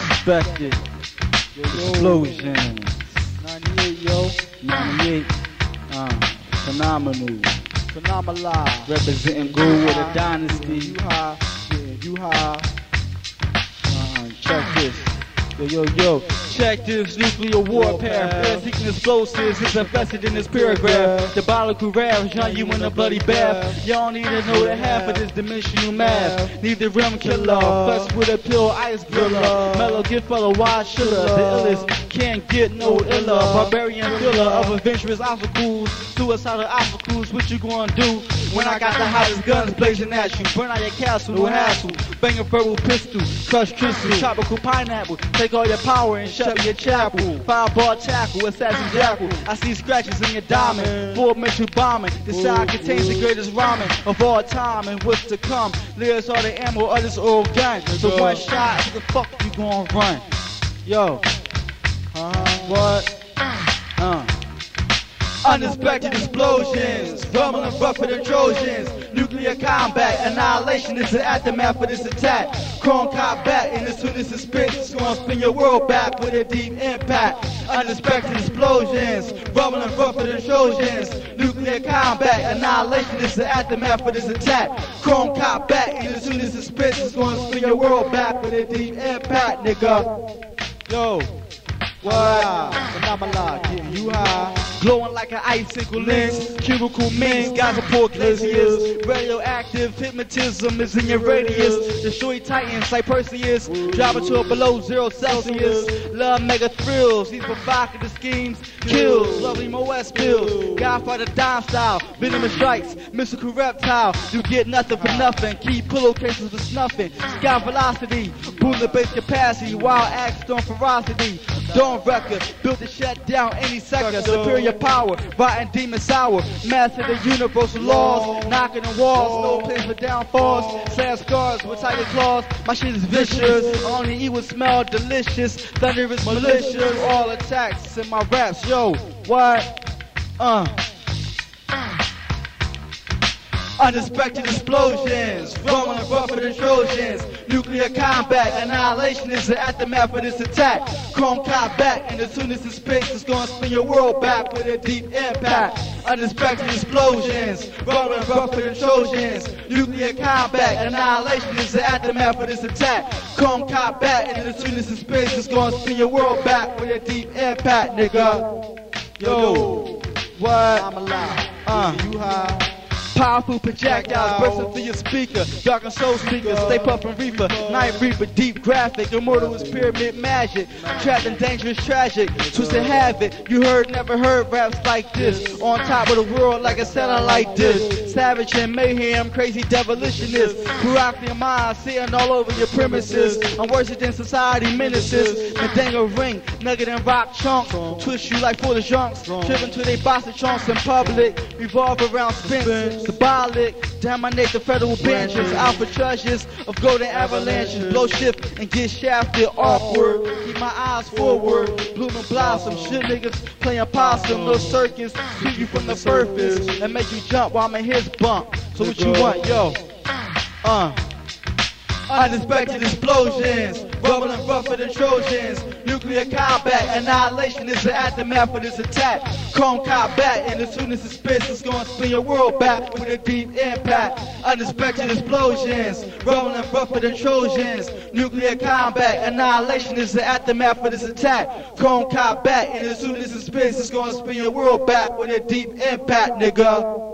Unexpected. Explosions. 98, yo. 98. Uh, phenomenal. Phenomenal. Representing Gold with a dynasty. You high. Yeah, you high. Uh, check this. Yo, yo, yo. Check this nuclear warfare. Seeking explosives is invested in this paragraph. The biological rap shot you in a bloody bath. Y'all need to know the half of this dimensional math. Need the rim killer. Flex with a pill, ice griller. Mellow gift fellow, wide chiller. The illest get no iller. Barbarian filler of adventurous obstacles. Suicidal obstacles. What you gonna do when I got the hottest guns blazing at you? Burn out your castle, no hassle. Bang a verbal pistol. Crush crystal. Tropical pineapple. Take all your power and shut your chapel. Fireball tackle, assassin jackal. I see scratches in your diamond. Full mental bombing. The side contains the greatest ramen of all time and what's to come. Lyrics are the ammo, others all gun. So one shot, the fuck you gonna run? Yo. What? Uh. Unexpected explosions, rumbling rougher than Trojans. Nuclear combat, annihilation is the aftermath of this attack. Chrome combat, and as soon as it spits, it's gonna spin your world back with a deep impact. Unexpected explosions, rumbling rougher than Trojans. Nuclear combat, annihilation is the aftermath of this attack. Chrome combat, and as soon as it spits, it's gonna spin your world back with a deep impact, nigga. Yo. What? Phenomenal. Getting you high. Glowing like an icicle lens, cubicle mints, guys are poor glaciers. Radioactive hypnotism is in your radius. Destroy titans like Perseus, drop it to a below zero Celsius. Love mega thrills, these provocative schemes, kills, lovely Moet pills. Godfather Don style, venomous strikes, mystical reptile. You get nothing for nothing, keep pillowcases for snuffing. Sky velocity, bullet base capacity, wild axe, storm ferocity. Dawn record, built to shut down any sector. Superior power, rotten demon sour. Master the universal laws, knocking the walls, no place for downfalls. Slam scars with tiger claws. My shit is vicious, only eat will smell delicious. Thunderous malicious, all attacks in my raps. Yo, what? Uh. Unexpected explosions, rolling rougher than Trojans. Nuclear combat, annihilation is the aftermath of this attack. Chrome combat, and as soon as it spits, it's gonna spin your world back with a deep impact. Unexpected explosions, rolling rougher than Trojans. Nuclear combat, annihilation is the aftermath of this attack. Chrome combat, and as soon as it spits, it's gonna spin your world back with a deep impact, nigga. Yo, what? I'm alive. Uh. You high. Powerful projectiles bursting through your speaker. Dark and soul speakers, stay puffin' reaper. Night reaper, deep graphic. Immortal is pyramid magic. Trapped in dangerous tragic. Twisted havoc. You heard, never heard raps like this. On top of the world like a satellite dish. Savage and mayhem, crazy devilitionist. Throughout your mind, sitting all over your premises. I'm worse than society menaces. Medanga ring, nugget and rock chunks. Twist you like full of junks. Tripping to they boxing trunks in public. Revolve around spins. Symbolic, dominate the federal benches. Alpha treasures of golden avalanches. Blow shift and get shafted awkward. Keep my eyes forward. Bloom and blossom. Shit niggas playing possum. Little circus. See you from the surface. And make you jump while my hips bump. So what you want, yo? Uh. Unexpected explosions, rumbling rougher than Trojans. Nuclear combat, annihilation is the aftermath of this attack. Chrome combat, and as soon as it spits, it's gonna spin your world back with a deep impact. Unexpected explosions, rumbling rougher than Trojans. Nuclear combat, annihilation is the aftermath of this attack. Chrome combat, and as soon as it spits, it's gonna spin your world back with a deep impact, nigga.